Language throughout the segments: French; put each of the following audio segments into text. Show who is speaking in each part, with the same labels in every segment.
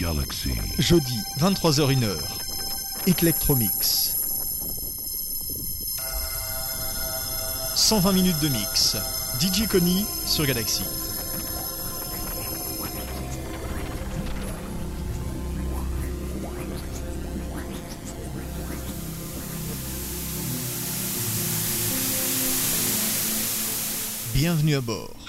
Speaker 1: galaxy.
Speaker 2: Jeudi, 23h01h. Electromix. 120 minutes de mix. DJ Connie sur Galaxy. Bienvenue à bord.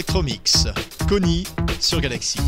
Speaker 2: Electromix, Connie sur Galaxy.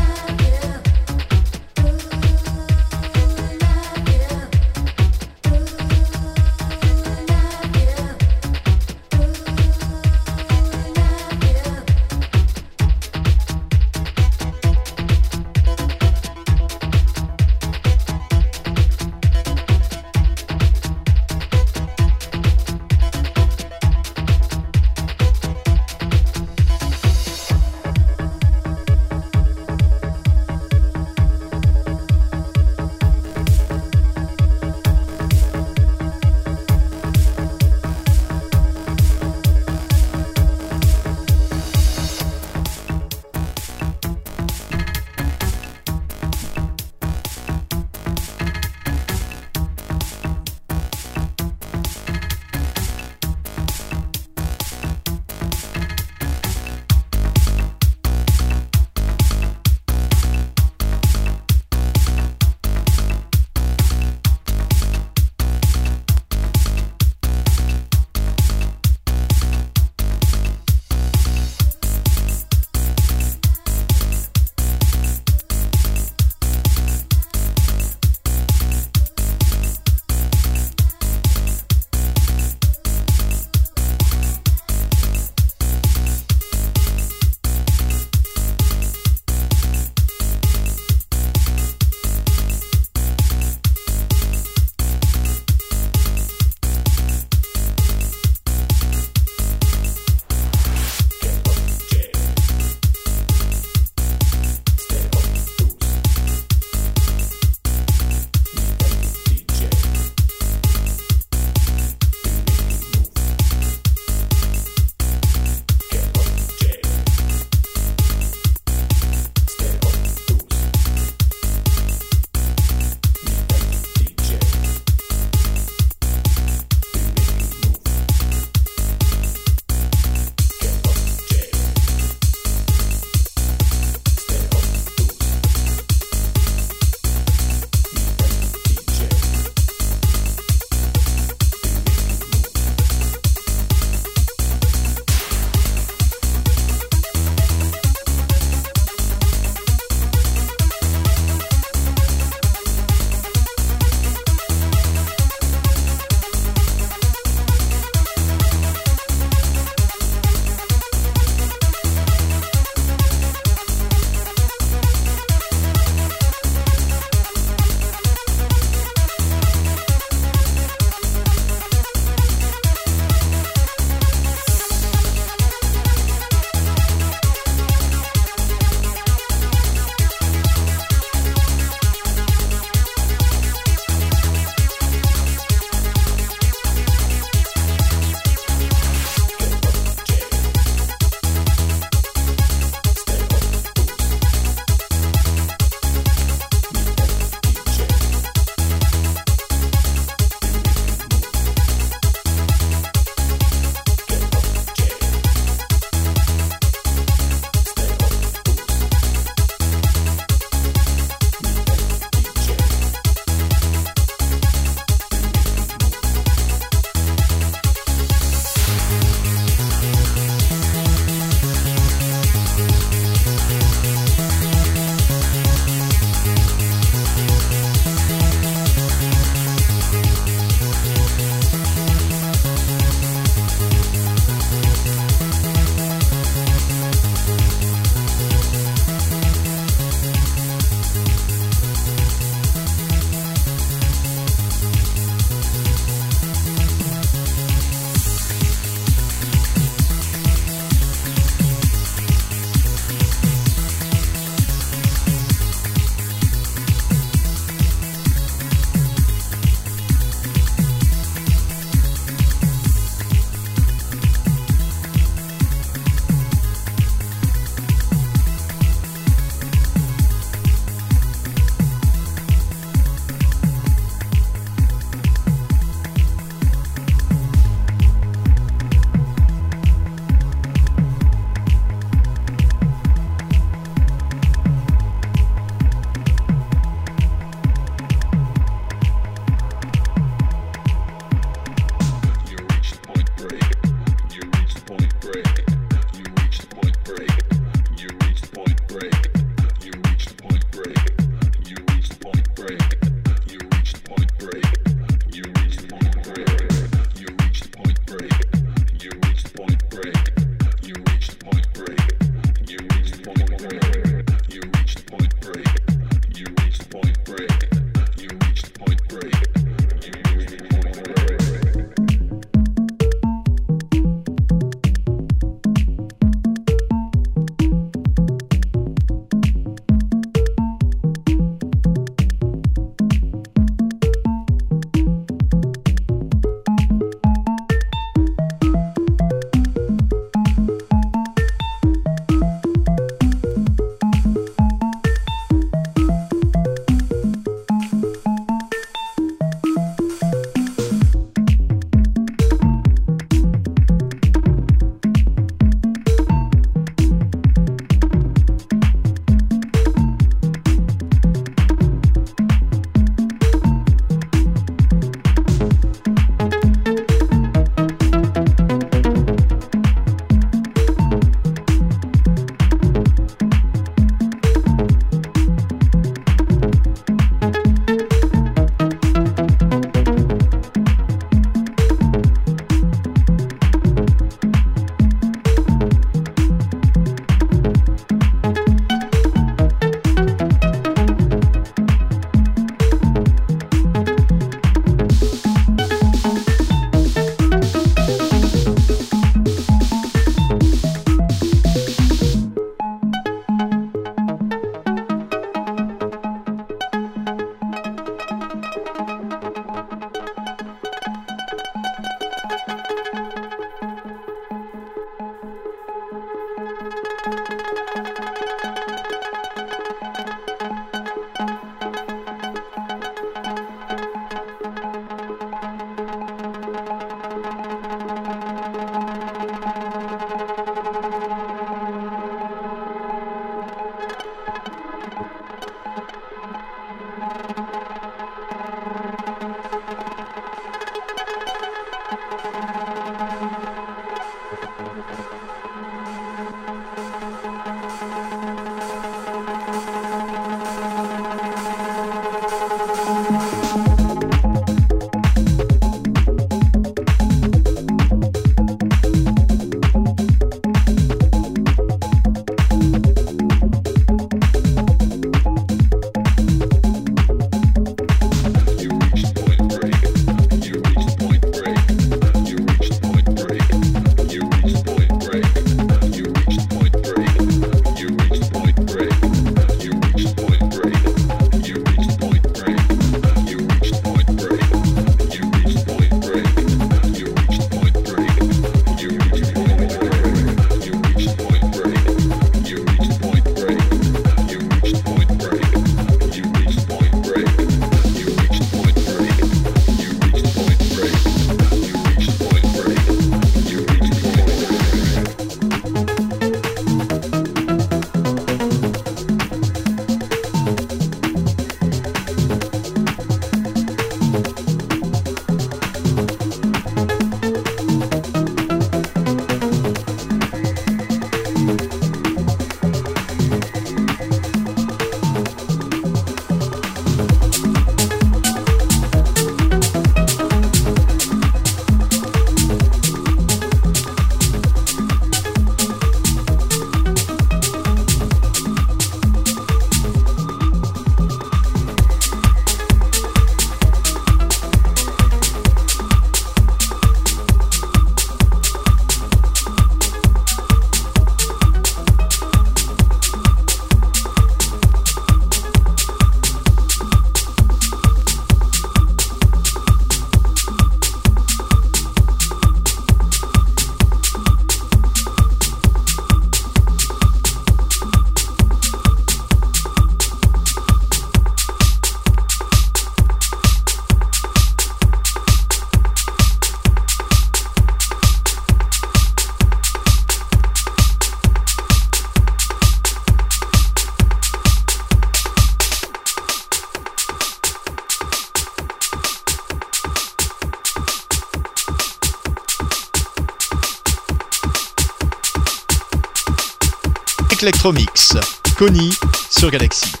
Speaker 2: Electromix, Connie sur Galaxy.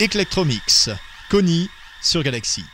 Speaker 3: Electromix, Connie sur Galaxy.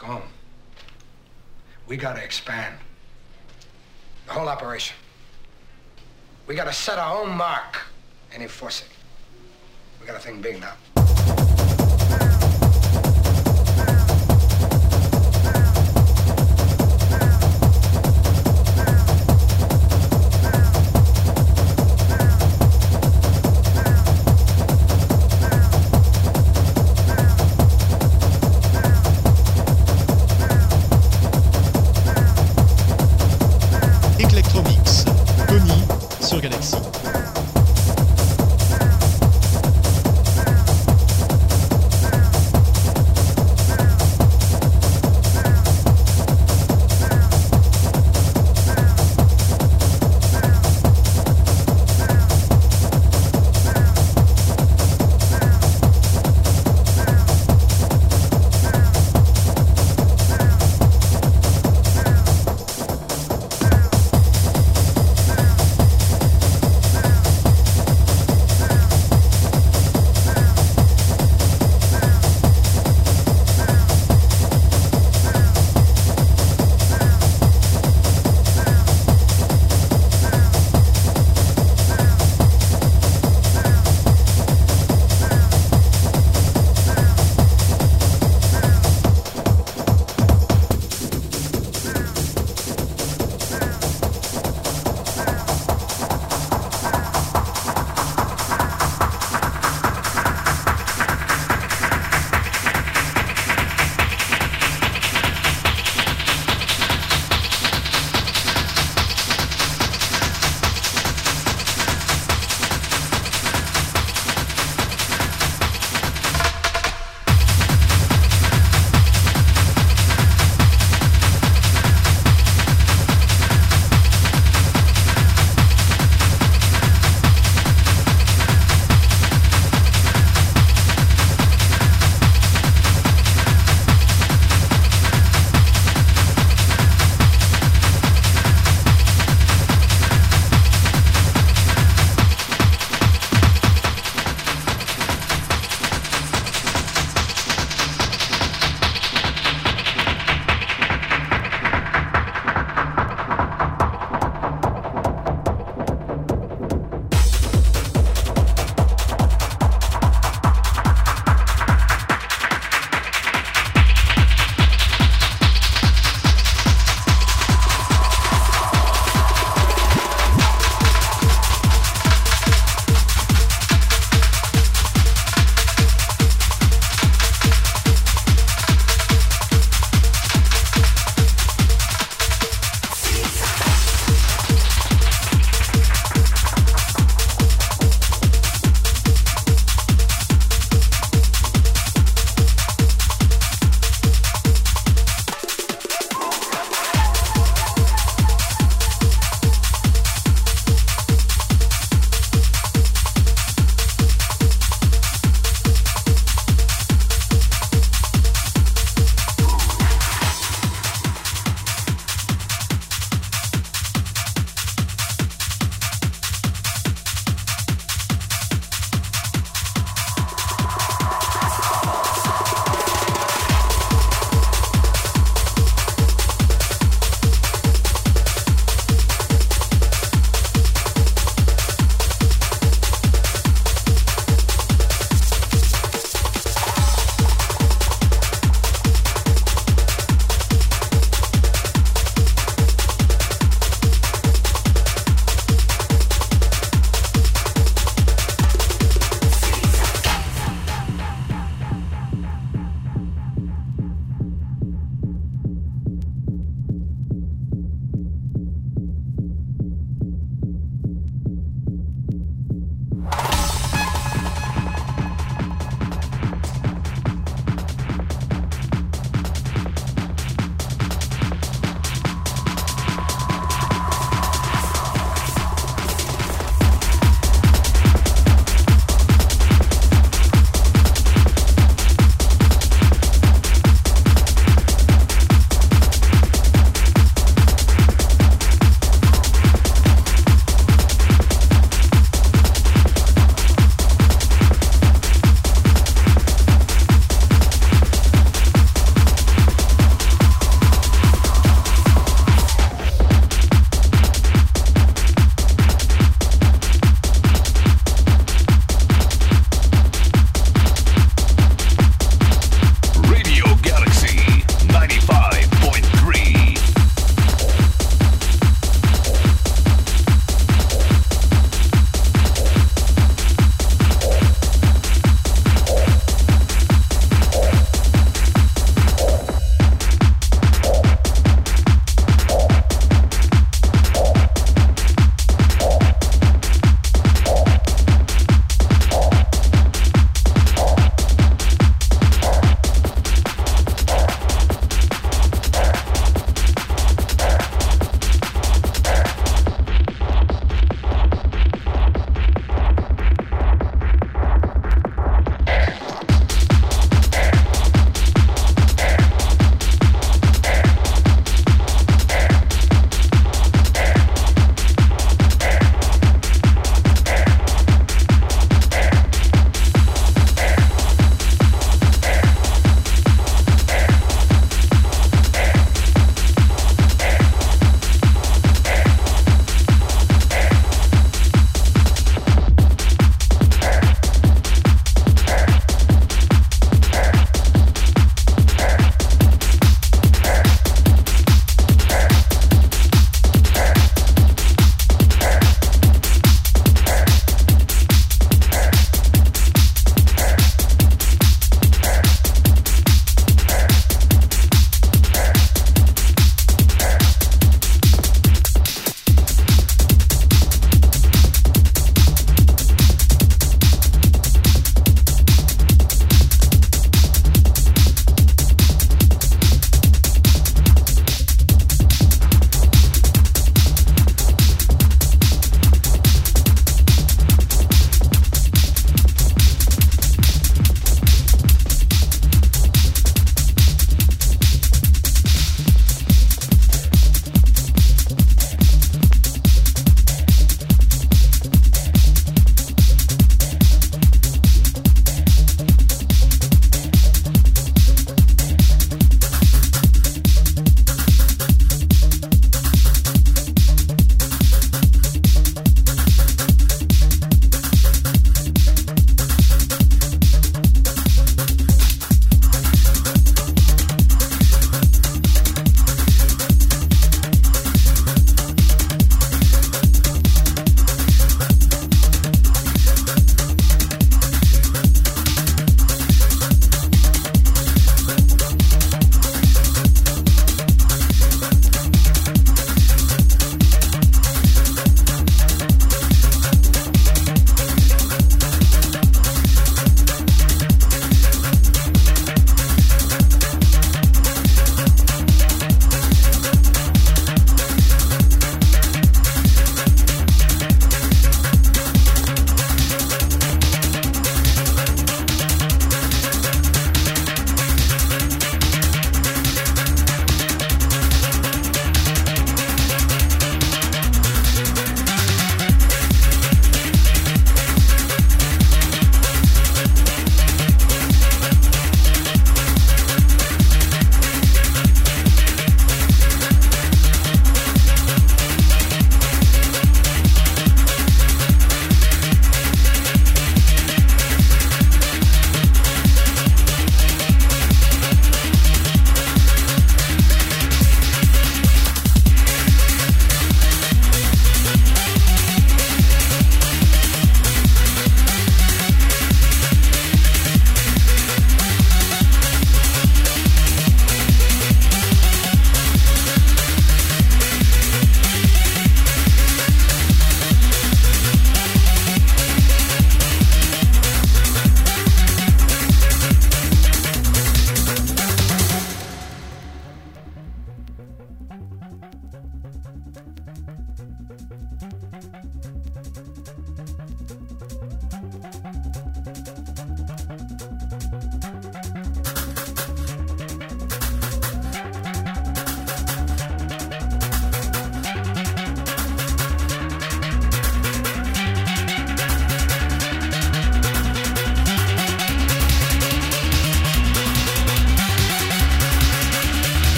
Speaker 4: Gone. We gotta expand. The whole operation. We gotta set our own mark and enforce it. We gotta think big now.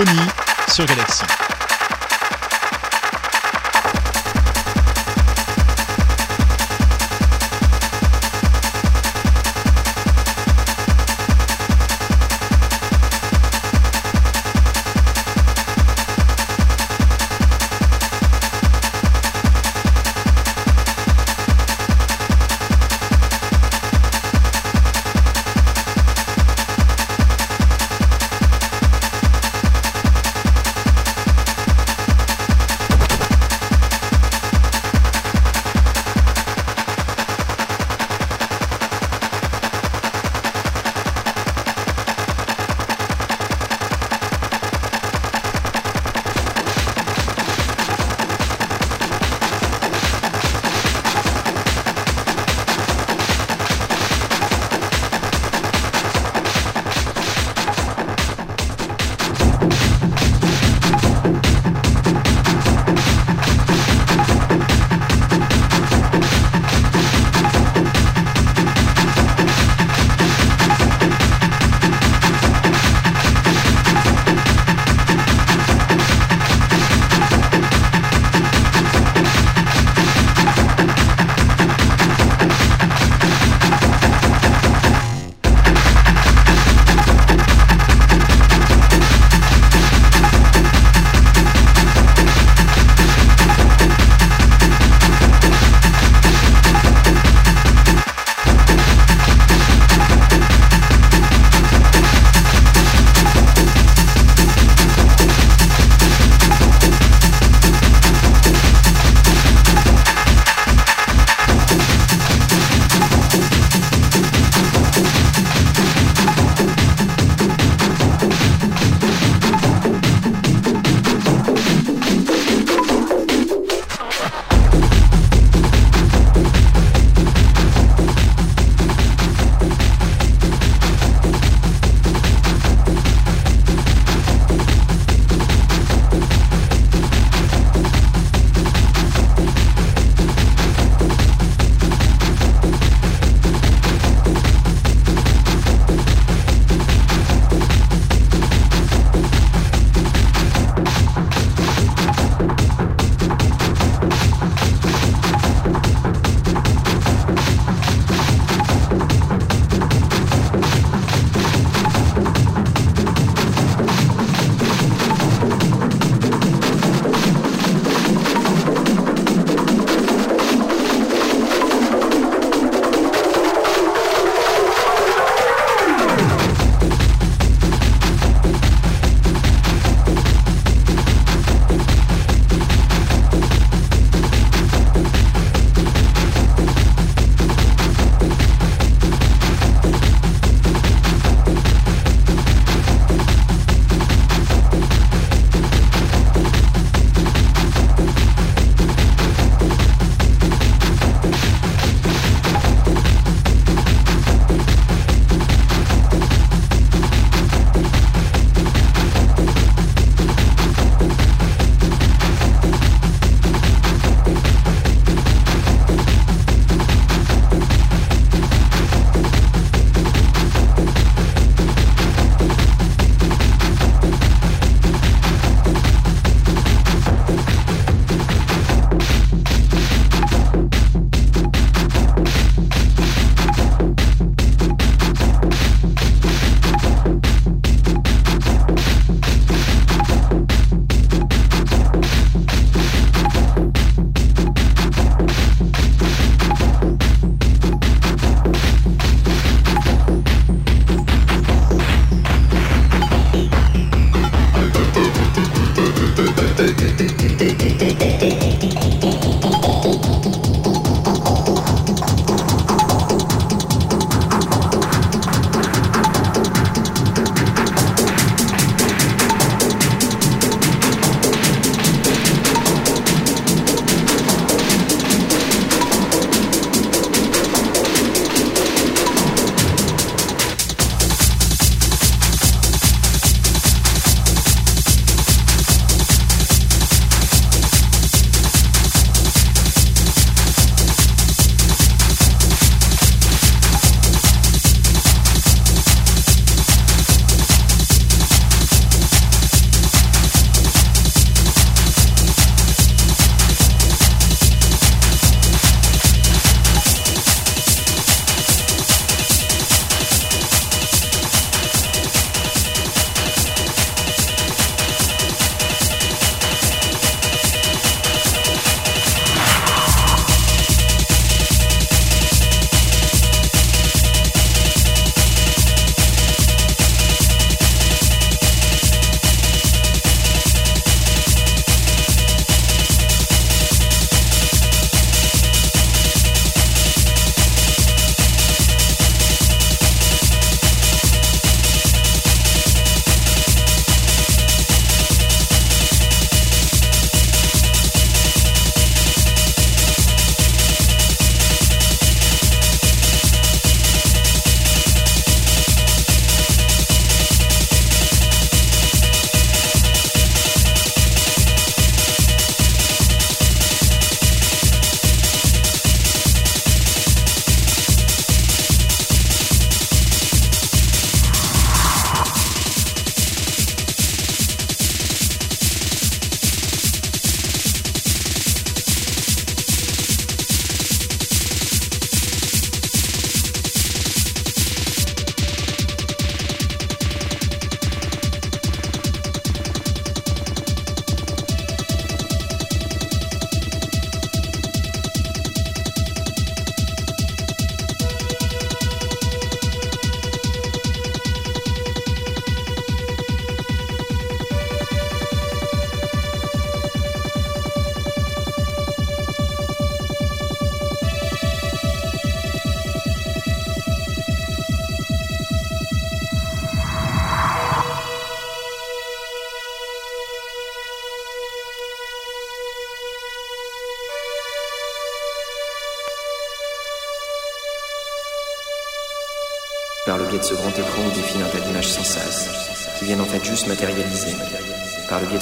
Speaker 3: Connie sur Galaxy.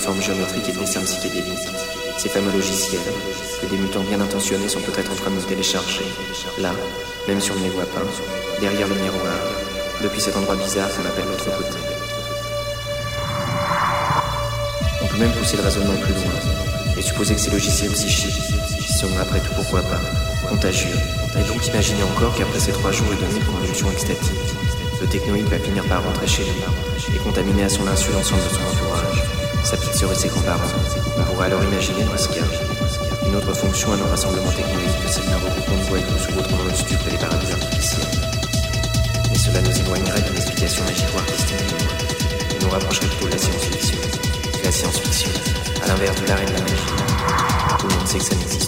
Speaker 5: Formes géométriques et de dessins psychédéliques, ces fameux logiciels que des mutants bien intentionnés sont peut-être en train de télécharger, là, même si on ne les voit pas, derrière le miroir, depuis cet endroit bizarre qu'on appelle l'autre côté. On peut même pousser le raisonnement plus loin et supposer que ces logiciels psychiques, sont après tout pourquoi pas, contagieux, et donc imaginer encore qu'après ces trois jours et demi de convulsions extatiques, le technoïde va finir par rentrer chez lui et contaminer à son insu l'ensemble de son entourage, sa petite sœur et ses grands-parents. On pourrait alors imaginer dans cas une autre fonction à nos rassemblements technoïdes que celle d'un regroupement de voyous sous autres mots stupes et les paradis artificiels. Mais cela nous éloignerait d'une explication magique ou artistique et nous rapprocherait plutôt de la science-fiction. La science-fiction, à l'inverse de l'art et de la magie, tout le monde sait que ça n'existe